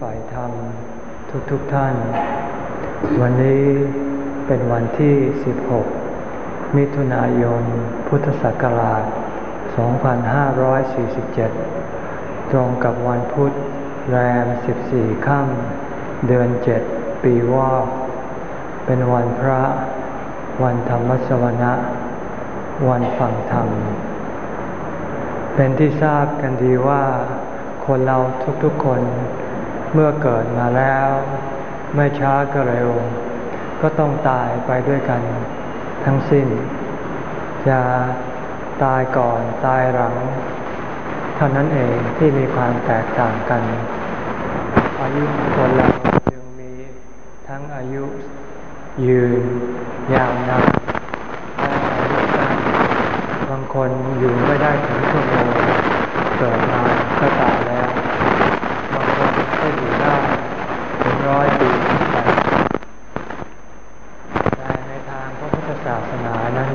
ฝ่ายธรรมทุกๆทท่าน วันนี้เป็นวันที่ 16 มิถุนายน พุทธศักราช 2547 ตรงกับวันพุธแรม 14 ค่ำเดือน 7 ปีวอกเป็นวันพระ วันธรรมสวนะ วันฟังธรรม เป็นที่ทราบกันดีว่าคนเราทุกๆคน เมื่อเกิดมาแล้ว ไม่ช้าก็เร็ว ก็ต้องตายไปด้วยกัน ทั้งสิ้น จะตายก่อนตายหลังเท่านั้นเองที่มีความแตกต่างกัน อายุคนเราจึงมีทั้งอายุยืนยาวนานและอายุสั้นบางคนอยู่ไม่ได้ถึงชั่วโมงเกิดมาก็ตายแล้วก็อยู่ได้ถึงร้อยปีไปแต่ในทางพระพุทธศาสนานั้น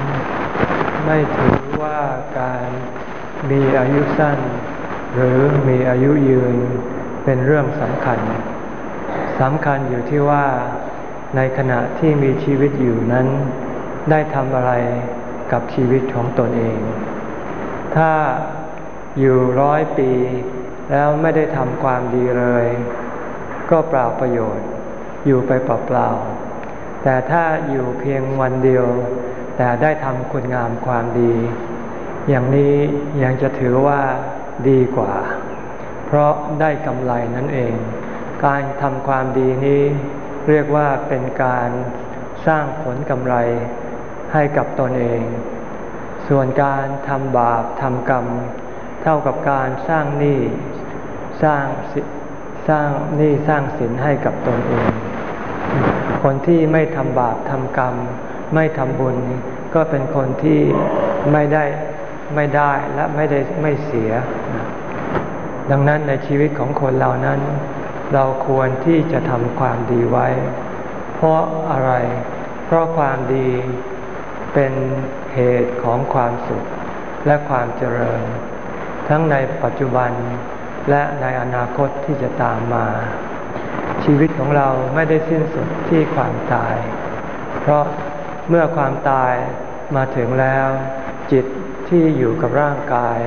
ไม่ถือว่าการมีอายุสั้น หรือมีอายุยืนเป็นเรื่องสำคัญสำคัญอยู่ที่ว่าในขณะที่มีชีวิตอยู่นั้น ได้ทำอะไรกับชีวิตของตนเอง ถ้าอยู่ร้อยปี แล้วไม่ได้ทำความดีเลย ก็เปล่าประโยชน์ อยู่ไปเปล่าๆแต่ถ้าอยู่เพียงวันเดียว แต่ได้ทำคุณงามความดี อย่างนี้ยังจะถือว่าดีกว่า เพราะได้กำไรนั่นเอง การทำความดีนี้เรียกว่าเป็นการสร้างผลกำไรให้กับตนเอง ส่วนการทำบาปทำกรรม เท่ากับการสร้างหนี้สร้างสร้างหนี้สร้างสินให้กับตนเอง คนที่ไม่ทำบาปทำกรรม ไม่ทำบุญก็เป็นคนที่ไม่ได้ไม่ได้และไม่ได้ไม่เสีย ดังนั้นในชีวิตของคนเหล่านั้น เราควรที่จะทำความดีไว้ เพราะอะไร เพราะความดีเป็นเหตุของความสุขและความเจริญ ทั้งในปัจจุบันและในอนาคตที่จะตามมา ชีวิตของเราไม่ได้สิ้นสุดที่ความตาย เพราะเมื่อความตายมาถึงแล้ว จิตที่อยู่กับร่างกาย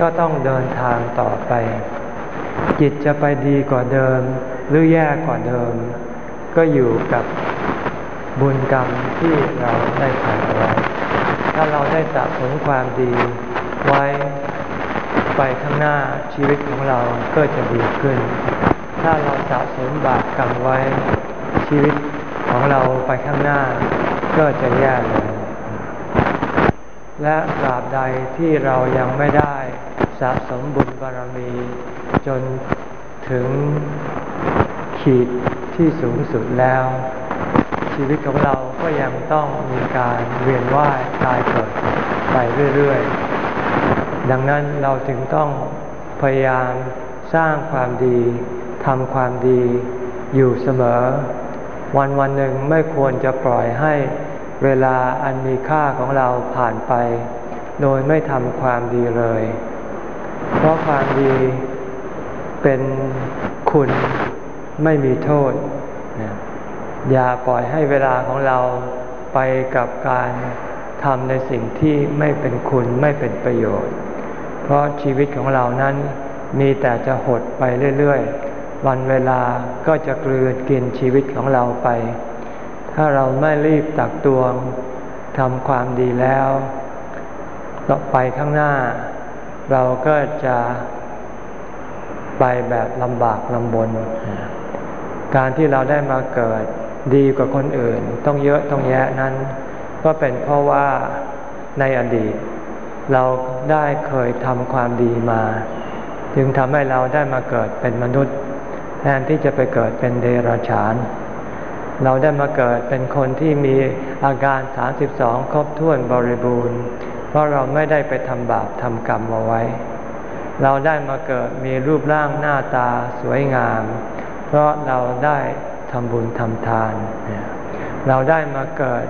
ก็ต้องเดินทางต่อไป จิตจะไปดีกว่าเดิม หรือแย่กว่าเดิม ก็อยู่กับบุญกรรมที่เราได้ทำเอาไว้ถ้าเราได้สะสมความดีไว้ไปข้างหน้าชีวิตของเราก็จะดีขึ้น ถ้าเราสะสมบาปกรรมไว้ชีวิตของเราไปข้างหน้าก็จะแย่ลงและตราบใดที่เรายังไม่ได้ สะสมบุญบารมี จนถึงขีดที่สูงสุดแล้ว ชีวิตของเราก็ยังต้องมีการเวียนว่ายตายเกิดไปเรื่อยๆ ดังนั้นเราจึงต้องพยายามสร้างความดีทำความดีอยู่เสมอ วันวันหนึ่งไม่ควรจะปล่อยให้เวลาอันมีค่าของเราผ่านไป โดยไม่ทำความดีเลย เพราะความดีเป็นคุณไม่มีโทษ อย่าปล่อยให้เวลาของเราไปกับการทำในสิ่งที่ไม่เป็นคุณไม่เป็นประโยชน์ เพราะชีวิตของเรานั้นมีแต่จะหดไปเรื่อยๆ วันเวลาก็จะกลืนกินชีวิตของเราไป ถ้าเราไม่รีบตักตวงทำความดีแล้วต่อไปข้างหน้า เราก็จะไปแบบลำบากลำบน การที่เราได้มาเกิดดีกว่าคนอื่น ต้องเยอะต้องแยะนั้น ก็เป็นเพราะว่าในอดีต เราได้เคยทำความดีมา จึงทำให้เราได้มาเกิดเป็นมนุษย์ แทนที่จะไปเกิดเป็นเดรัจฉาน เราได้มาเกิดเป็นคนที่มีอาการ 32 ครบถ้วนบริบูรณ์ เพราะเราไม่ได้ไปทำบาปทำกรรมเอาไว้ เราได้มาเกิดมีรูปร่างหน้าตาสวยงาม เพราะเราได้ทำบุญทำทาน เราได้มาเกิด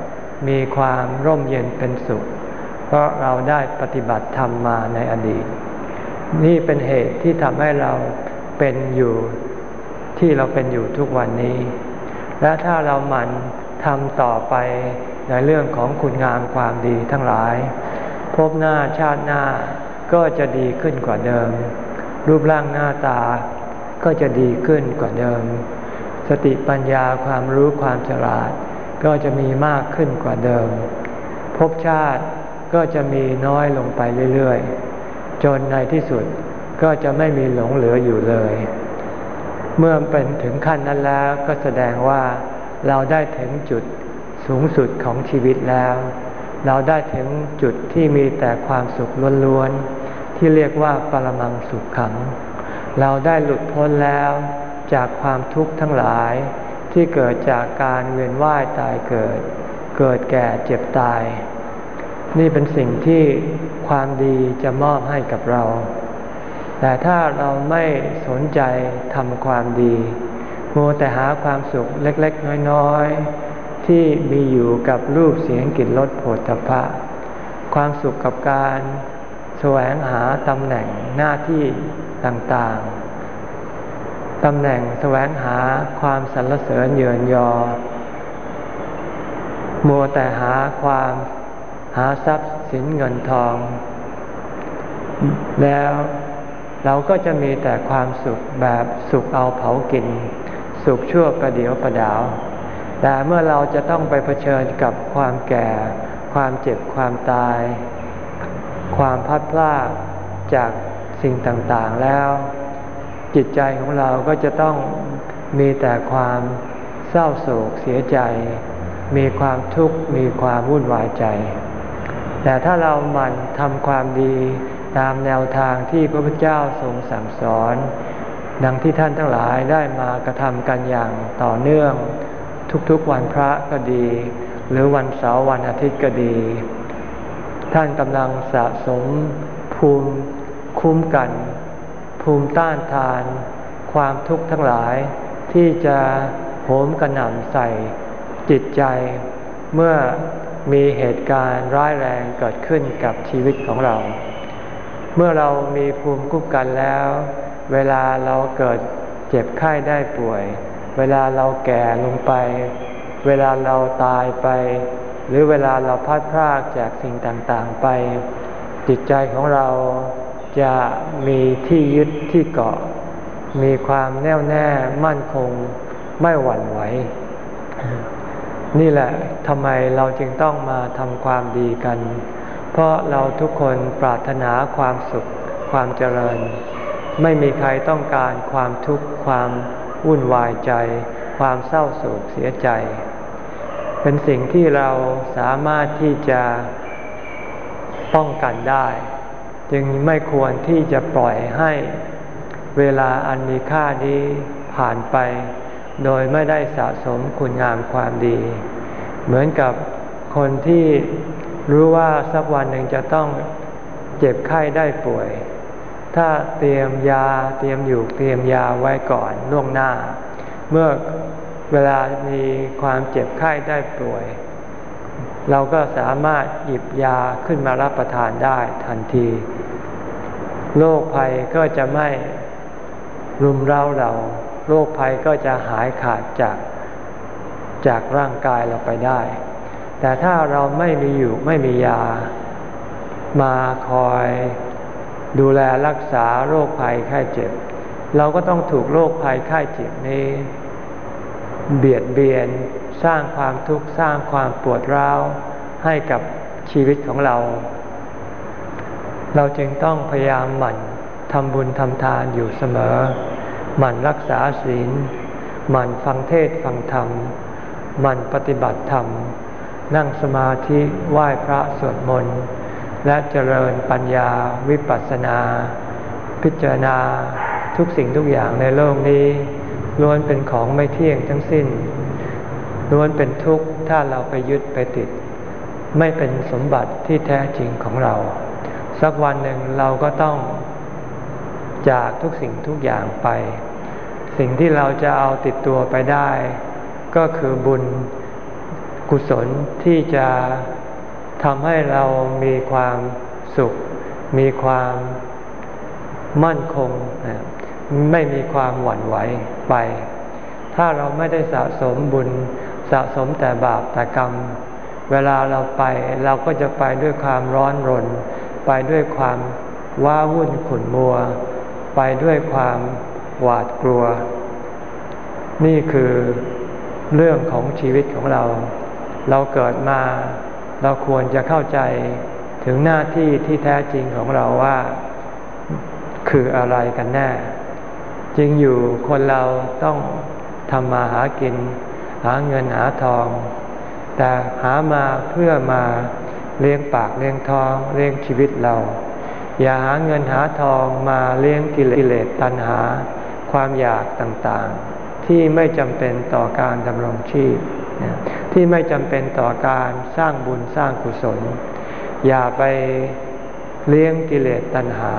มีความร่มเย็นเป็นสุข เพราะเราได้ปฏิบัติธรรมมาในอดีต นี่เป็นเหตุที่ทำให้เราเป็นอยู่ที่เราเป็นอยู่ทุกวันนี้ และถ้าเราหมั่นทำต่อไปในเรื่องของคุณงามความดีทั้งหลาย พบหน้าชาติหน้าก็จะดีขึ้นกว่าเดิม รูปร่างหน้าตาก็จะดีขึ้นกว่าเดิม สติปัญญาความรู้ความฉลาด ก็จะมีมากขึ้นกว่าเดิม ภพชาติก็จะมีน้อยลงไปเรื่อยๆ จนในที่สุดก็จะไม่มีหลงเหลืออยู่เลย เมื่อเป็นถึงขั้นนั้นแล้วก็แสดงว่าเราได้ถึงจุดสูงสุดของชีวิตแล้ว เราได้ถึงจุดที่มีแต่ความสุขล้วนๆที่เรียกว่าปรมังสุขขัง เราได้หลุดพ้นแล้วจากความทุกข์ทั้งหลายที่เกิดจากการเวียนว่ายตายเกิด เกิดแก่เจ็บตาย นี่เป็นสิ่งที่ความดีจะมอบให้กับเรา แต่ถ้าเราไม่สนใจทำความดีมัวแต่หาความสุขเล็กๆ น้อยๆ ที่มีอยู่กับรูปเสียงกลิ่นรสโผฏฐะความสุขกับการแสวงหาตำแหน่งหน้าที่ต่างๆ ตำแหน่งแสวงหาความสรรเสริญเยินยอ มัวแต่หาความหาทรัพย์สินเงินทอง แล้ว เราก็จะมีแต่ความสุขแบบสุขเอาเผากิน สุขชั่วประเดียวประดาว แต่เมื่อเราจะต้องไปเผชิญกับความแก่ ความเจ็บความตาย ความพัดพลาดจากสิ่งต่างๆแล้ว จิตใจของเราก็จะต้องมีแต่ความเศร้าโศกเสียใจ มีความทุกข์มีความวุ่นวายใจ แต่ถ้าเราหมั่นทำความดี ตามแนวทางที่พระพุทธเจ้าทรงสั่งสอน ดังที่ท่านทั้งหลายได้มากระทำกันอย่างต่อเนื่อง ทุกๆวันพระก็ดี หรือวันเสาร์วันอาทิตย์ก็ดี ท่านกำลังสะสมภูมิคุ้มกัน ภูมิต้านทาน ความทุกข์ทั้งหลายที่จะโหมกระหน่ำใส่จิตใจเมื่อมีเหตุการณ์ร้ายแรงเกิดขึ้นกับชีวิตของเรา เมื่อเรามีภูมิคุ้มกันแล้ว เวลาเราเกิดเจ็บไข้ได้ป่วย เวลาเราแก่ลงไป เวลาเราตายไป หรือเวลาเราพัดพรากจากสิ่งต่างๆไป จิตใจของเราจะมีที่ยึดที่เกาะ มีความแน่วแน่มั่นคงไม่หวั่นไหว นี่แหละทำไมเราจึงต้องมาทำความดีกัน เพราะเราทุกคนปรารถนาความสุข ความเจริญ ไม่มีใครต้องการความทุกข์ความวุ่นวายใจ ความเศร้าโศกเสียใจ เป็นสิ่งที่เราสามารถที่จะป้องกันได้ จึงไม่ควรที่จะปล่อยให้เวลาอันมีค่านี้ผ่านไป โดยไม่ได้สะสมคุณงามความดี เหมือนกับคนที่ รู้ว่าสักวันหนึ่งจะต้องเจ็บไข้ได้ป่วย ถ้าเตรียมยาเตรียมอยู่เตรียมยาไว้ก่อนล่วงหน้า เมื่อเวลามีความเจ็บไข้ได้ป่วย เราก็สามารถหยิบยาขึ้นมารับประทานได้ทันทีโรคภัยก็จะไม่รุมเร้าเราโรคภัยก็จะหายขาดจากจากร่างกายเราไปได้ แต่ถ้าเราไม่มีอยู่ไม่มียา มาคอยดูแลรักษาโรคภัยไข้เจ็บ เราก็ต้องถูกโรคภัยไข้เจ็บนี้ เบียดเบียนสร้างความทุกข์สร้างความปวดร้าวให้กับชีวิตของเรา เราจึงต้องพยายามหมั่นทำบุญทำทานอยู่เสมอ หมั่นรักษาศีล หมั่นฟังเทศฟังธรรม หมั่นปฏิบัติธรรม นั่งสมาธิไหว้พระสวดมนต์และเจริญปัญญาวิปัสสนา พิจารณาทุกสิ่งทุกอย่างในโลกนี้ ล้วนเป็นของไม่เที่ยงทั้งสิ้น ล้วนเป็นทุกข์ถ้าเราไปยึดไปติด ไม่เป็นสมบัติที่แท้จริงของเรา สักวันหนึ่งเราก็ต้องจากทุกสิ่งทุกอย่างไป สิ่งที่เราจะเอาติดตัวไปได้ ก็คือบุญ กุศลที่จะทำให้เรามีความสุข มีความมั่นคง ไม่มีความหวั่นไหวไป ถ้าเราไม่ได้สะสมบุญสะสมแต่บาปแต่กรรม เวลาเราไปเราก็จะไปด้วยความร้อนรน ไปด้วยความว้าวุ่นขุ่นมัว ไปด้วยความหวาดกลัว นี่คือเรื่องของชีวิตของเรา เราเกิดมา เราควรจะเข้าใจถึงหน้าที่ที่แท้จริงของเราว่าคืออะไรกันแน่ จริงอยู่คนเราต้องทำมาหากิน หาเงินหาทอง แต่หามาเพื่อมาเลี้ยงปากเลี้ยงท้องเลี้ยงชีวิตเรา อย่าหาเงินหาทองมาเลี้ยงกิเลสตัณหา ความอยากต่างๆ ที่ไม่จำเป็นต่อการดำรงชีพ ที่ไม่จำเป็นต่อการสร้างบุญสร้างกุศล อย่าไปเลี้ยงกิเลสตัณหา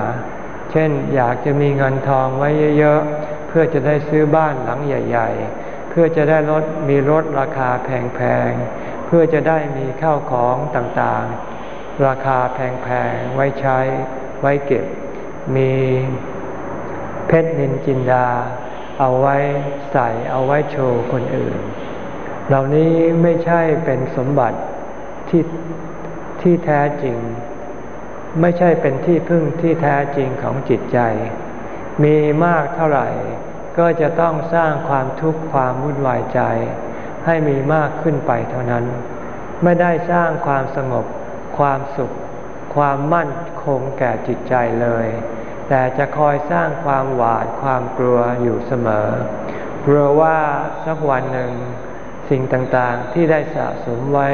เช่นอยากจะมีเงินทองไว้เยอะๆ เพื่อจะได้ซื้อบ้านหลังใหญ่ ๆ เพื่อจะได้รถมีรถราคาแพงๆ เพื่อจะได้มีข้าวของต่างๆ ราคาแพงๆ ไว้ใช้ไว้เก็บ มีเพชรนินจินดา เอาไว้ใส่เอาไว้โชว์คนอื่น เหล่านี้ไม่ใช่เป็นสมบัติที่ที่แท้จริง ไม่ใช่เป็นที่พึ่งที่แท้จริงของจิตใจ มีมากเท่าไหร่ ก็จะต้องสร้างความทุกข์ความวุ่นวายใจ ให้มีมากขึ้นไปเท่านั้น ไม่ได้สร้างความสงบ ความสุข ความมั่นคงแก่จิตใจเลย แต่จะคอยสร้างความหวาดความกลัวอยู่เสมอ กลัวว่าสักวันหนึ่ง สิ่งต่างๆที่ได้สะสมไว้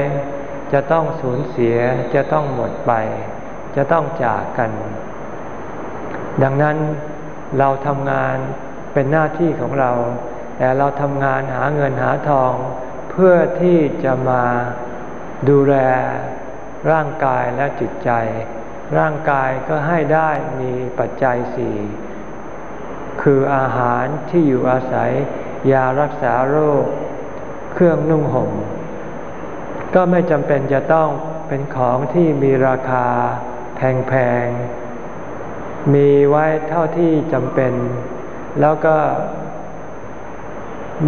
จะต้องสูญเสียจะต้องหมดไป จะต้องจากกัน ดังนั้นเราทำงานเป็นหน้าที่ของเรา แต่เราทำงานหาเงินหาทอง เพื่อที่จะมาดูแลร่างกายและจิตใจ ร่างกายก็ให้ได้มีปัจจัยสี่คืออาหารที่อยู่อาศัย ยารักษาโรค เครื่องนุ่งห่ม ก็ไม่จำเป็นจะต้องเป็นของที่มีราคาแพงๆ มีไว้เท่าที่จำเป็น แล้วก็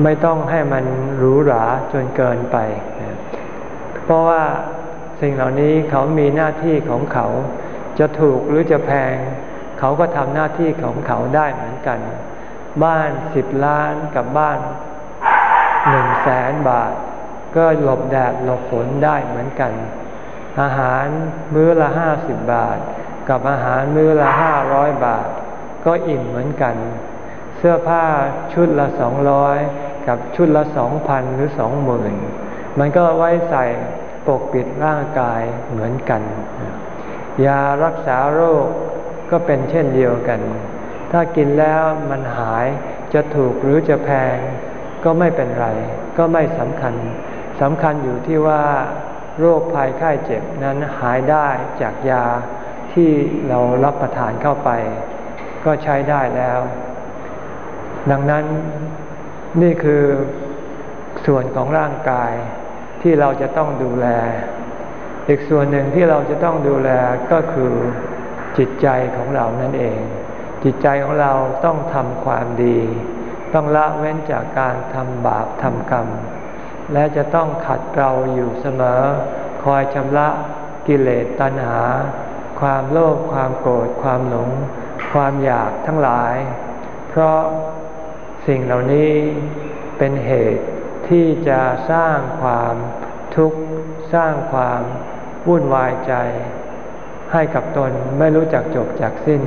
ไม่ต้องให้มันหรูหราจนเกินไป เพราะว่าสิ่งเหล่านี้เขามีหน้าที่ของเขา จะถูกหรือจะแพง เขาก็ทำหน้าที่ของเขาได้เหมือนกัน บ้านสิบล้านกับบ้าน หนึ่งแสนบาท ก็หลบแดดหลบฝนได้เหมือนกัน อาหารมื้อละห้าสิบบาท กับอาหารมื้อละห้าร้อยบาท ก็อิ่มเหมือนกัน เสื้อผ้าชุดละสองร้อยกับชุดละสองพันหรือสองหมื่นมันก็ไว้ใส่ปกปิดร่างกายเหมือนกัน ยารักษาโรคก็เป็นเช่นเดียวกัน ถ้ากินแล้วมันหายจะถูกหรือจะแพง ก็ไม่เป็นไร ก็ไม่สำคัญสำคัญอยู่ที่ว่า โรคภัยไข้เจ็บนั้นหายได้จากยาที่เรารับประทานเข้าไป ก็ใช้ได้แล้ว ดังนั้นนี่คือส่วนของร่างกายที่เราจะต้องดูแล อีกส่วนหนึ่งที่เราจะต้องดูแลก็คือจิตใจของเรานั่นเอง จิตใจของเราต้องทำความดี ต้องละเว้นจากการทำบาปทำกรรม และจะต้องขัดเกลาอยู่เสมอ คอยชำระกิเลสตัณหา ความโลภความโกรธความหลง ความอยากทั้งหลาย เพราะสิ่งเหล่านี้เป็นเหตุที่จะสร้างความทุกข์สร้างความวุ่นวายใจ ให้กับตนไม่รู้จักจบจากสิ้น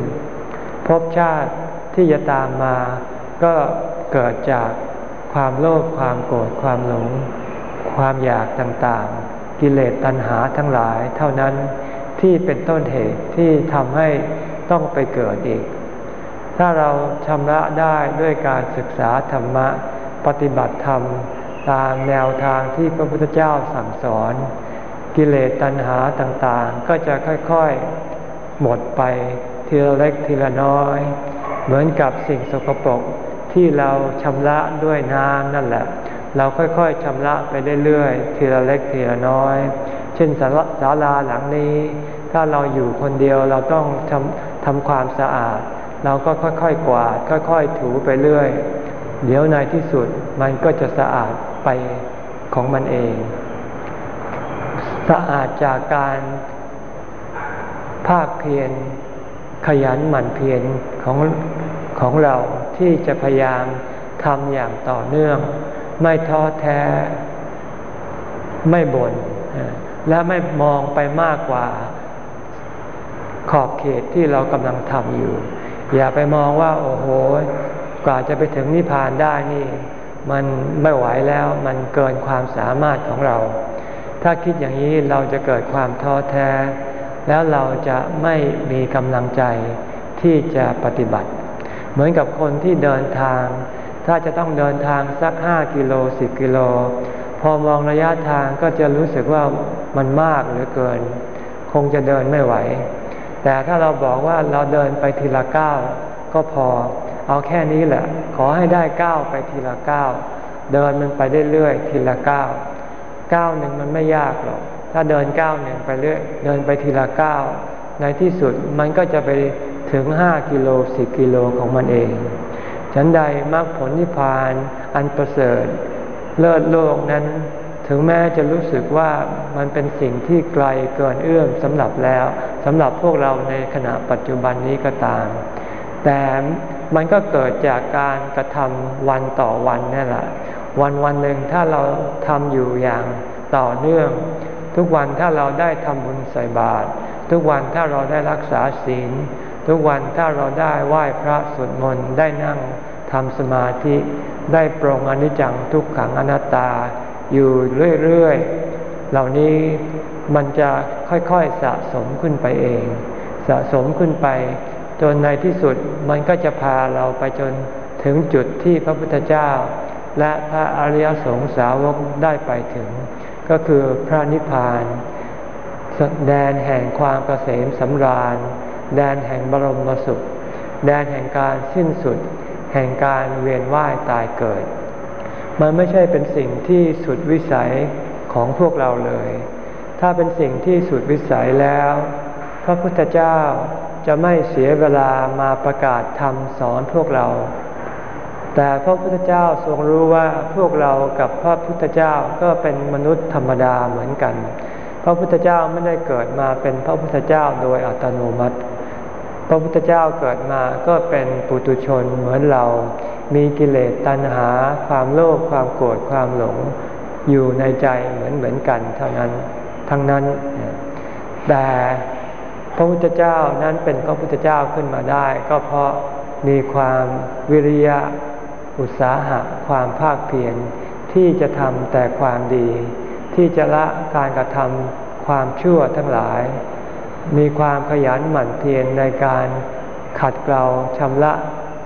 ภพชาติที่จะตามมา ก็เกิดจากความโลภความโกรธความหลง ความอยากต่างๆ กิเลสตัณหาทั้งหลายเท่านั้นที่เป็นต้นเหตุที่ทำให้ต้องไปเกิดอีก ถ้าเราชำระได้ด้วยการศึกษาธรรมะ ปฏิบัติธรรม ตามแนวทางที่พระพุทธเจ้าสั่งสอน กิเลสตัณหาต่างๆ ก็จะค่อยๆ หมดไปทีละเล็กทีละน้อย เหมือนกับสิ่งสกปรก ที่เราชำระด้วยน้ำนั่นแหละ เราค่อยๆชำระไปเรื่อยๆทีละเล็กทีละน้อย เช่นศาลาหลังนี้ ถ้าเราอยู่คนเดียวเราต้องทำทำความสะอาด เราก็ค่อยๆกวาดค่อยๆถูไปเรื่อย เดี๋ยวในที่สุดมันก็จะสะอาดไปของมันเอง สะอาดจากการภาคเพียรขยันหมั่นเพียรของของเรา ที่จะพยายามทำอย่างต่อเนื่อง ไม่ท้อแท้ ไม่บน่นและไม่มองไปมากกว่าขอบเขตที่เรากำลังทำอยู่ อย่าไปมองว่า โอ้โห กว่าจะไปถึงนิพพานได้นี่ มันไม่ไหวแล้วมันเกินความสามารถของเรา ถ้าคิดอย่างนี้เราจะเกิดความท้อแท้ แล้วเราจะไม่มีกำลังใจที่จะปฏิบัติ เหมือนกับคนที่เดินทาง ถ้าจะต้องเดินทางสักห้ากิโลสิบกิโล พอมองระยะทางก็จะรู้สึกว่ามันมากเหลือเกิน คงจะเดินไม่ไหว แต่ถ้าเราบอกว่าเราเดินไปทีละก้าวก็พอ เอาแค่นี้แหละ ขอให้ได้ก้าวไปทีละก้าวเดินมันไปเรื่อยๆทีละก้าวก้าวหนึ่งมันไม่ยากหรอกถ้าเดินก้าวหนึ่งไปเรื่อยเดินไปทีละก้าวในที่สุดมันก็จะไป ถึงห้ากิโลสิบกิโลของมันเอง ฉันใดมรรคผลนิพพานอันประเสริฐ เลิศโลกนั้น ถึงแม้จะรู้สึกว่ามันเป็นสิ่งที่ไกลเกินเอื้อมสำหรับแล้วสำหรับพวกเราในขณะปัจจุบันนี้ก็ตาม แต่มันก็เกิดจากการกระทำวันต่อวันนี่แหละวันวันหนึ่งถ้าเราทำอยู่อย่างต่อเนื่อง ทุกวันถ้าเราได้ทำบุญใส่บาตรทุกวันถ้าเราได้รักษาศีล ทุกวันถ้าเราได้ไหว้พระสวดมนต์ได้นั่งทำสมาธิได้ปรงอนิจจังทุกขังอนัตตาอยู่เรื่อยๆ เหล่านี้มันจะค่อยๆสะสมขึ้นไปเอง สะสมขึ้นไป จนในที่สุดมันก็จะพาเราไปจนถึงจุดที่พระพุทธเจ้า และพระอริยสงสาวกได้ไปถึง ก็คือพระนิพพานแดนแห่งความเกษมสำราญ แดนแห่งบรมสุข แดนแห่งการสิ้นสุด แห่งการเวียนว่ายตายเกิด มันไม่ใช่เป็นสิ่งที่สุดวิสัยของพวกเราเลย ถ้าเป็นสิ่งที่สุดวิสัยแล้ว พระพุทธเจ้าจะไม่เสียเวลามาประกาศธรรมสอนพวกเรา แต่พระพุทธเจ้าทรงรู้ว่าพวกเรากับพระพุทธเจ้าก็เป็นมนุษย์ธรรมดาเหมือนกัน พระพุทธเจ้าไม่ได้เกิดมาเป็นพระพุทธเจ้าโดยอัตโนมัติ พระพุทธเจ้าเกิดมาก็เป็นปุตุชนเหมือนเรา มีกิเลสตัณหา ความโลภความโกรธความหลง อยู่ในใจเหมือนเหมือนกันเท่านั้นทั้งนั้น แต่พระพุทธเจ้านั้นเป็นพระพุทธเจ้าขึ้นมาได้ ก็เพราะมีความวิริยะอุตสาหะความภาคเพียรที่จะทำแต่ความดี ที่จะละการกระทำความชั่วทั้งหลาย มีความขยันหมั่นเพียรในการขัดเกลาชำระ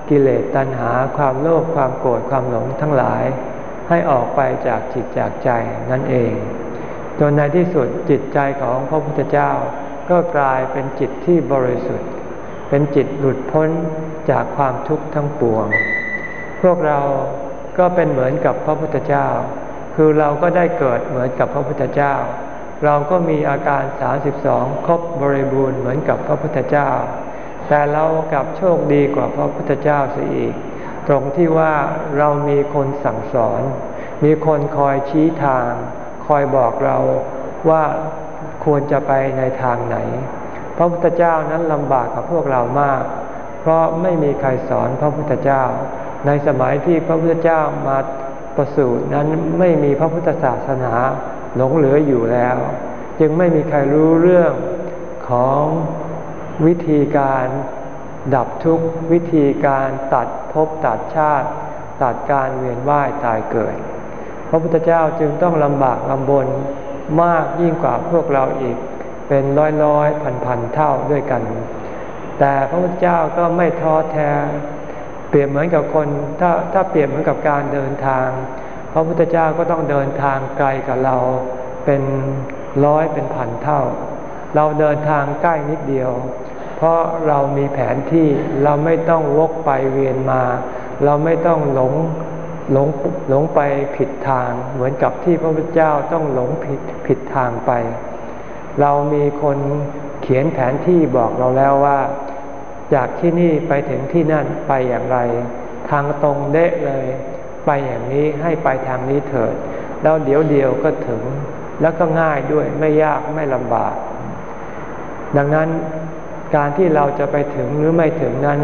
กิเลสตัณหาความโลภความโกรธความหลงทั้งหลาย ให้ออกไปจากจิตจากใจนั่นเอง จนในที่สุดจิตใจของพระพุทธเจ้า ก็กลายเป็นจิตที่บริสุทธิ์ เป็นจิตหลุดพ้นจากความทุกข์ทั้งปวง พวกเราก็เป็นเหมือนกับพระพุทธเจ้า คือเราก็ได้เกิดเหมือนกับพระพุทธเจ้า เราก็มีอาการ 32 ครบบริบูรณ์เหมือนกับพระพุทธเจ้า แต่เรากับโชคดีกว่าพระพุทธเจ้าเสียอีก ตรงที่ว่าเรามีคนสั่งสอน มีคนคอยชี้ทาง คอยบอกเราว่าควรจะไปในทางไหน พระพุทธเจ้านั้นลำบากกับพวกเรามาก เพราะไม่มีใครสอนพระพุทธเจ้า ในสมัยที่พระพุทธเจ้ามาประสูตินั้นไม่มีพระพุทธศาสนา หลงเหลืออยู่แล้ว จึงไม่มีใครรู้เรื่องของวิธีการดับทุกข์วิธีการตัดภพตัดชาติ ตัดการเวียนว่ายตายเกิด พระพุทธเจ้าจึงต้องลำบากลำบนมากยิ่งกว่าพวกเราอีก เป็นร้อยร้อยพันพันเท่าด้วยกัน แต่พระพุทธเจ้าก็ไม่ท้อแท้ เปรียบเหมือนกับคนถ้าถ้าเปรียบเหมือนกับการเดินทาง ระพุทธเจ้าก็ต้องเดินทางไกลกับเราเป็นร้อยเป็นพันเท่า เราเดินทางใกล้นิดเดียว เพราะเรามีแผนที่เราไม่ต้องวกไปเวียนมา เราไม่ต้องหลงหลงหลงไปผิดทาง เหมือนกับที่พระพุทธเจ้าต้องหลงผิดผิดทางไป เรามีคนเขียนแผนที่บอกเราแล้วว่า จากที่นี่ไปถึงที่นั่นไปอย่างไร ทางตรงเดะเลย ไปอย่างนี้ให้ไปทางนี้เถิด แล้วเดี๋ยวเดียวก็ถึง แล้วก็ง่ายด้วยไม่ยากไม่ลำบาก ดังนั้นการที่เราจะไปถึงหรือไม่ถึงนั้น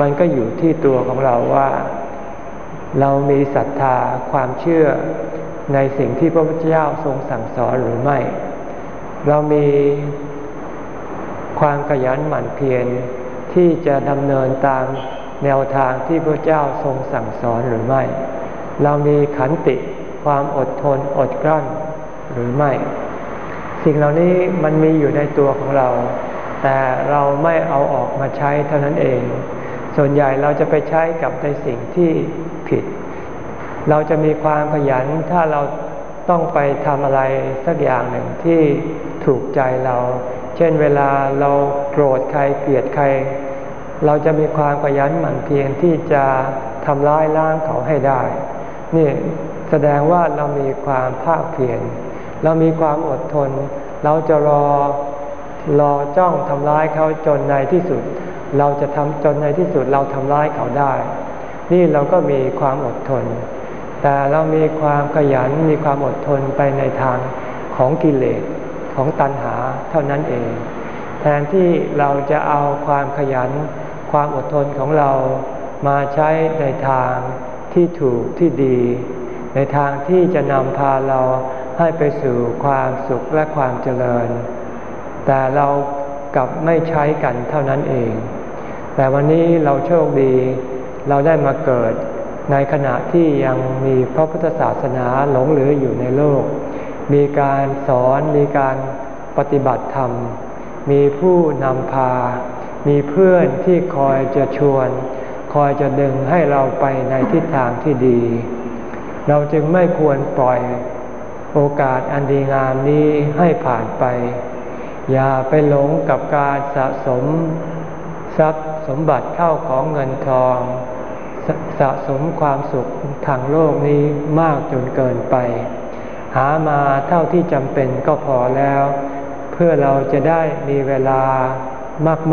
มันก็อยู่ที่ตัวของเราว่า เรามีศรัทธาความเชื่อในสิ่งที่พระพุทธเจ้าทรงสั่งสอนหรือไม่ เรามีความขยันหมั่นเพียรที่จะดำเนินตาม แนวทางที่พระเจ้าทรงสั่งสอนหรือไม่ เรามีขันติความอดทนอดกลั้นหรือไม่ สิ่งเหล่านี้มันมีอยู่ในตัวของเรา แต่เราไม่เอาออกมาใช้เท่านั้นเอง ส่วนใหญ่เราจะไปใช้กับในสิ่งที่ผิด เราจะมีความขยันถ้าเราต้องไปทำอะไรสักอย่างหนึ่งที่ถูกใจเรา เช่นเวลาเราโกรธใครเกลียดใคร เราจะมีความขยันหมั่นเพียรที่จะทำร้ายล้างเขาให้ได้ นี่แสดงว่าเรามีความภาคเพียรเรามีความอดทน เราจะรอรอจ้องทำร้ายเขาจนในที่สุด เราจะทำจนในที่สุดเราทำร้ายเขาได้ นี่เราก็มีความอดทน แต่เรามีความขยันมีความอดทนไปในทางของกิเลสของตัณหาเท่านั้นเอง แทนที่เราจะเอาความขยัน ความอดทนของเรามาใช้ในทางที่ถูกที่ดี ในทางที่จะนำพาเราให้ไปสู่ความสุขและความเจริญ แต่เรากลับไม่ใช้กันเท่านั้นเอง แต่วันนี้เราโชคดี เราได้มาเกิดในขณะที่ยังมีพระพุทธศาสนาหลงเหลืออยู่ในโลก มีการสอนมีการปฏิบัติธรรม มีผู้นำพา มีเพื่อนที่คอยจะชวน คอยจะดึงให้เราไปในทิศทางที่ดี เราจึงไม่ควรปล่อยโอกาสอันดีงามนี้ให้ผ่านไป อย่าไปหลงกับการสะสมทรัพย์สมบัติเข้าของเงินทองสสะสมความสุขทางโลกนี้มากจนเกินไป หามาเท่าที่จำเป็นก็พอแล้ว เพื่อเราจะได้มีเวลา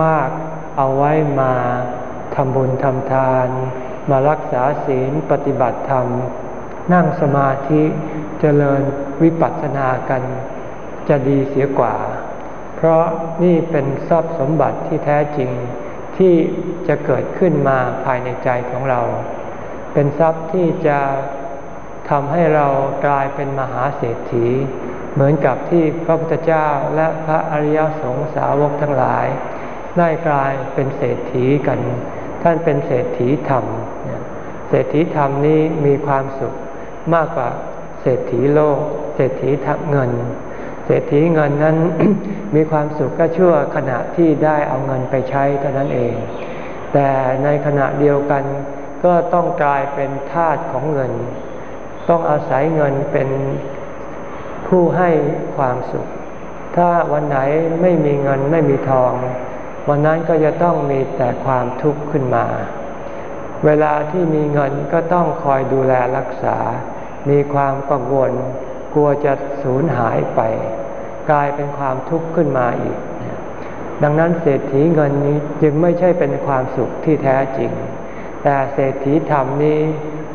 มากๆ เอาไว้มาทำบุญทำทาน มารักษาศีลปฏิบัติธรรม นั่งสมาธิเจริญวิปัสสนากัน จะดีเสียกว่า เพราะนี่เป็นทรัพย์สมบัติที่แท้จริงที่จะเกิดขึ้นมาภายในใจของเรา เป็นทรัพย์ที่จะทำให้เรากลายเป็นมหาเศรษฐี เหมือนกับที่พระพุทธเจ้าและพระอริยสงสาวกทั้งหลาย ได้กลายเป็นเศรษฐีกัน ท่านเป็นเศรษฐีธรรม เศรษฐีธรรมนี้มีความสุขมากกว่าเศรษฐีโลก เศรษฐีทัเงิน เศรษฐีเงินนั้นมีความสุขก็ชั่วขณะที่ได้เอาเงินไปใช้เท่านั้นเอง แต่ในขณะเดียวกันก็ต้องกลายเป็นทาสของเงิน ต้องอาศัยเงินเป็นผู้ให้ความสุข ถ้าวันไหนไม่มีเงินไม่มีทอง วันนั้นก็จะต้องมีแต่ความทุกข์ขึ้นมา เวลาที่มีเงินก็ต้องคอยดูแลรักษา มีความกังวล กลัวจะสูญหายไป กลายเป็นความทุกข์ขึ้นมาอีก ดังนั้นเศรษฐีเงินนี้จึงไม่ใช่เป็นความสุขที่แท้จริง แต่เศรษฐีธรรมนี้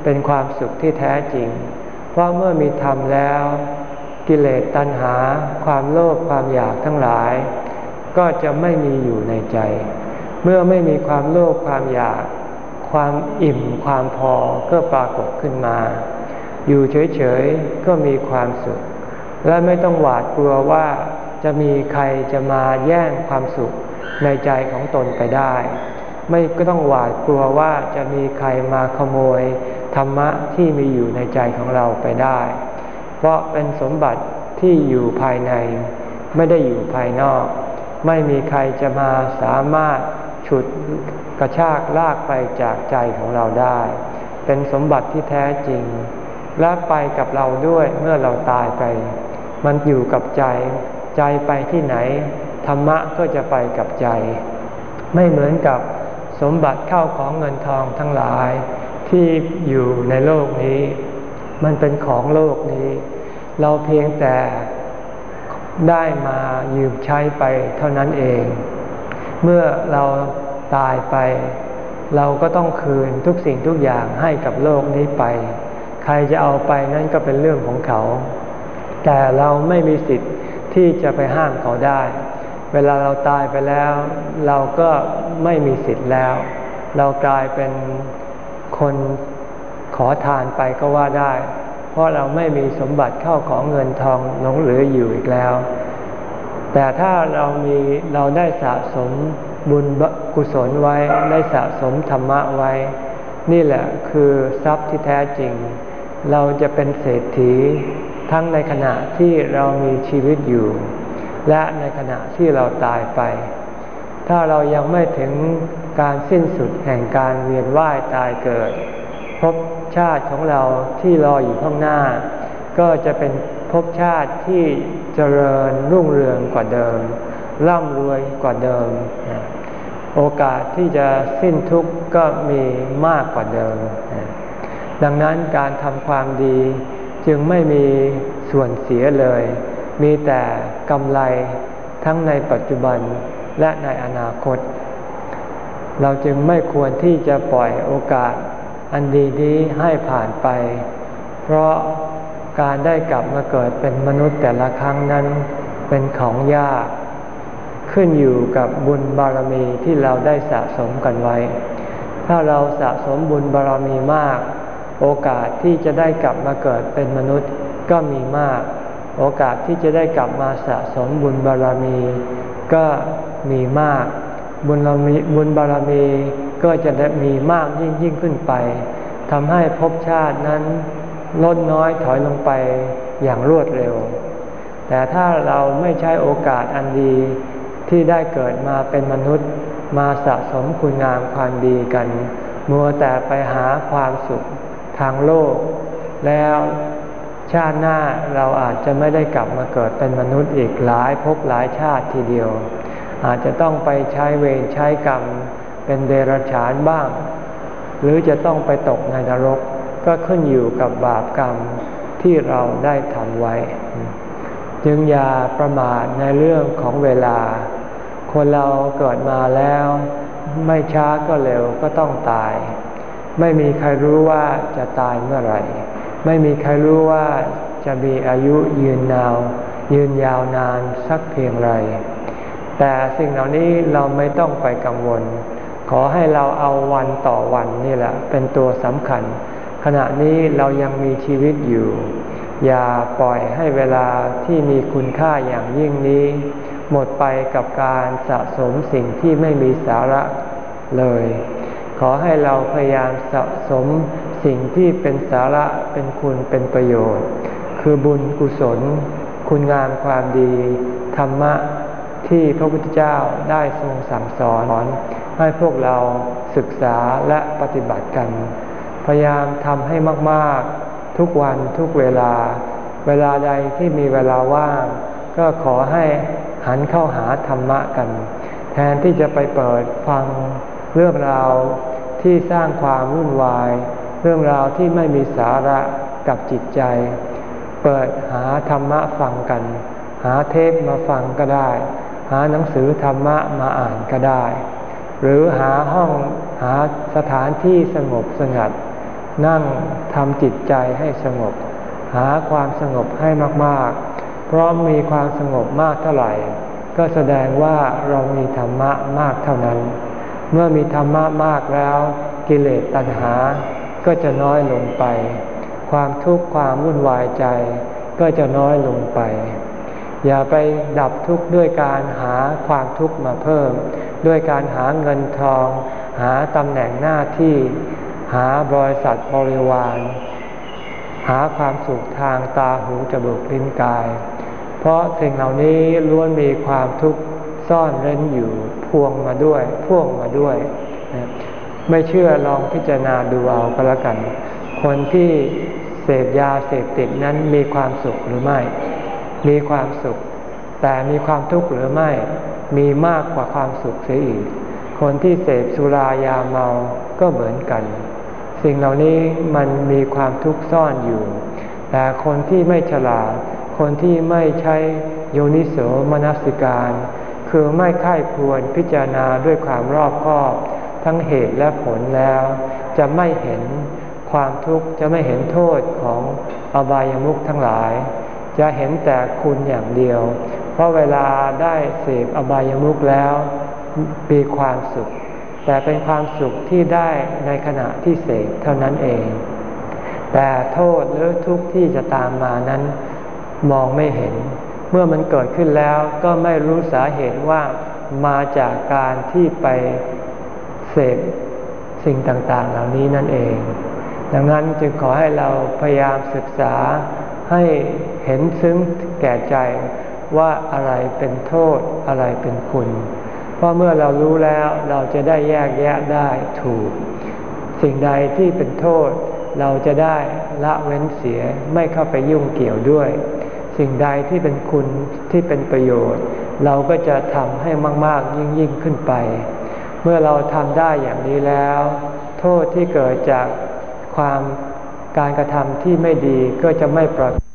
เป็นความสุขที่แท้จริง เพราะเมื่อมีธรรมแล้ว กิเลสตัณหา ความโลภความอยากทั้งหลาย ก็จะไม่มีอยู่ในใจ เมื่อไม่มีความโลภความอยาก ความอิ่มความพอก็ปรากฏขึ้นมา อยู่เฉยๆก็มีความสุข และไม่ต้องหวาดกลัวว่าจะมีใครจะมาแย่งความสุขในใจของตนไปได้ ไม่ก็ต้องหวาดกลัวว่าจะมีใครมาขโมยธรรมะที่มีอยู่ในใจของเราไปได้ เพราะเป็นสมบัติที่อยู่ภายใน ไม่ได้อยู่ภายนอก ไม่มีใครจะมาสามารถฉุดกระชากลากไปจากใจของเราได้ เป็นสมบัติที่แท้จริง และไปกับเราด้วยเมื่อเราตายไป มันอยู่กับใจ ใจไปที่ไหน ธรรมะก็จะไปกับใจ ไม่เหมือนกับสมบัติเข้าของเงินทองทั้งหลายที่อยู่ในโลกนี้ มันเป็นของโลกนี้ เราเพียงแต่ ได้มายืมใช้ไปเท่านั้นเอง เมื่อเราตายไป เราก็ต้องคืนทุกสิ่งทุกอย่างให้กับโลกนี้ไป ใครจะเอาไปนั่นก็เป็นเรื่องของเขา แต่เราไม่มีสิทธิ์ที่จะไปห้ามเขาได้ เวลาเราตายไปแล้ว เราก็ไม่มีสิทธิ์แล้ว เรากลายเป็นคนขอทานไปก็ว่าได้ เพราะเราไม่มีสมบัติเข้าของเงินทองหลงเหลืออยู่อีกแล้ว แต่ถ้าเรามีเราได้สะสมบุญกุศลไว้ได้สะสมธรรมะไว้ นี่แหละคือทรัพย์ที่แท้จริง เราจะเป็นเศรษฐีทั้งในขณะที่เรามีชีวิตอยู่ และในขณะที่เราตายไป ถ้าเรายังไม่ถึงการสิ้นสุดแห่งการเวียนว่ายตายเกิด ภพชาติของเราที่รออยู่ข้างหน้า ก็จะเป็นภพชาติที่เจริญรุ่งเรืองกว่าเดิม ร่ำรวยกว่าเดิม โอกาสที่จะสิ้นทุกข์ก็มีมากกว่าเดิม ดังนั้นการทำความดีจึงไม่มีส่วนเสียเลย มีแต่กำไรทั้งในปัจจุบันและในอนาคต เราจึงไม่ควรที่จะปล่อยโอกาส อันดีนี้ให้ผ่านไป เพราะการได้กลับมาเกิดเป็นมนุษย์แต่ละครั้งนั้นเป็นของยาก ขึ้นอยู่กับบุญบารมีที่เราได้สะสมกันไว้ ถ้าเราสะสมบุญบารมีมาก โอกาสที่จะได้กลับมาเกิดเป็นมนุษย์ก็มีมาก โอกาสที่จะได้กลับมาสะสมบุญบารมี ก็มีมาก บุญบารมีบุญบารมี ก็จะได้มีมากยิ่งยิ่งขึ้นไปทำให้ภพชาตินั้นลดน้อยถอยลงไปอย่างรวดเร็ว แต่ถ้าเราไม่ใช้โอกาสอันดีที่ได้เกิดมาเป็นมนุษย์มาสะสมคุณงามความดีกัน มัวแต่ไปหาความสุขทางโลก แล้วชาติหน้าเราอาจจะไม่ได้กลับมาเกิดเป็นมนุษย์อีกหลายภพหลายชาติทีเดียว อาจจะต้องไปใช้เวรใช้กรรม เป็นเดรัจฉานบ้าง หรือจะต้องไปตกในนรก ก็ขึ้นอยู่กับบาปกรรมที่เราได้ทำไว้ จึงอย่าประมาทในเรื่องของเวลา คนเราเกิดมาแล้ว ไม่ช้าก็เร็วก็ต้องตาย ไม่มีใครรู้ว่าจะตายเมื่อไหร่ ไม่มีใครรู้ว่าจะมีอายุยืนนาวยืนยาวนานสักเพียงไร แต่สิ่งเหล่านี้เราไม่ต้องไปกังวล ขอให้เราเอาวันต่อวันนี่แหละ เป็นตัวสำคัญ ขณะนี้เรายังมีชีวิตอยู่ อย่าปล่อยให้เวลาที่มีคุณค่าอย่างยิ่งนี้ หมดไปกับการสะสมสิ่งที่ไม่มีสาระเลย ขอให้เราพยายามสะสมสิ่งที่เป็นสาระเป็นคุณเป็นประโยชน์ คือบุญกุศล คุณงามความดี ธรรมะที่พระพุทธเจ้าได้ทรงสั่งสอน ให้พวกเราศึกษาและปฏิบัติกัน พยายามทำให้มาก ๆ ทุกวันทุกเวลา เวลาใดที่มีเวลาว่าง ก็ขอให้หันเข้าหาธรรมะกัน แทนที่จะไปเปิดฟังเรื่องราวที่สร้างความวุ่นวาย เรื่องราวที่ไม่มีสาระกับจิตใจ เปิดหาธรรมะฟังกัน หาเทปมาฟังก็ได้ หาหนังสือธรรมะมาอ่านก็ได้ หรือหาห้องหาสถานที่สงบสงัด นั่งทำจิตใจให้สงบ หาความสงบให้มาก ๆ เพราะมีความสงบมากเท่าไหร่ ก็แสดงว่าเรามีธรรมะมากเท่านั้น เมื่อมีธรรมะมากแล้ว กิเลสตัณหาก็จะน้อยลงไป ความทุกข์ความวุ่นวายใจก็จะน้อยลงไป อย่าไปดับทุกข์ด้วยการหาความทุกข์มาเพิ่ม ด้วยการหาเงินทอง หาตำแหน่งหน้าที่ หาบริษัทบริวาร หาความสุขทางตาหูจมูกลิ้นกาย เพราะสิ่งเหล่านี้ล้วนมีความทุกข์ซ่อนเร้นอยู่พวงมาด้วยพ่วงมาด้วย ไม่เชื่อลองพิจารณาดูเอาก็แล้วกัน คนที่เสพยาเสพติดนั้นมีความสุขหรือไม่ มีความสุข แต่มีความทุกข์หรือไม่ มีมากกว่าความสุขเสียอีก คนที่เสพสุรายาเมาก็เหมือนกัน สิ่งเหล่านี้มันมีความทุกข์ซ่อนอยู่ แต่คนที่ไม่ฉลาด คนที่ไม่ใช้โยนิโสมนสิการ คือไม่ค่ายควรพิจารณาด้วยความรอบคอบ ทั้งเหตุและผลแล้ว จะไม่เห็นความทุกข์จะไม่เห็นโทษของอบายามุขทั้งหลาย จะเห็นแต่คุณอย่างเดียว เพราะเวลาได้เสพอบายามุขแล้วมีความสุข แต่เป็นความสุขที่ได้ในขณะที่เสพเท่านั้นเอง แต่โทษหรือทุกข์ที่จะตามมานั้นมองไม่เห็น เมื่อมันเกิดขึ้นแล้วก็ไม่รู้สาเหตุว่ามาจากการที่ไปเสพสิ่งต่างๆ เหล่านี้นั่นเอง ดังนั้นจึงขอให้เราพยายามศึกษา ให้เห็นซึ้งแก่ใจว่าอะไรเป็นโทษอะไรเป็นคุณ เพราะเมื่อเรารู้แล้วเราจะได้แยกแยะได้ถูก สิ่งใดที่เป็นโทษ เราจะได้ละเว้นเสียไม่เข้าไปยุ่งเกี่ยวด้วย สิ่งใดที่เป็นคุณที่เป็นประโยชน์ เราก็จะทำให้มาก ๆ ยิ่งยิ่งขึ้นไป เมื่อเราทำได้อย่างนี้แล้ว โทษที่เกิดจากความ การกระทำที่ไม่ดีก็จะไม่ปรากฏ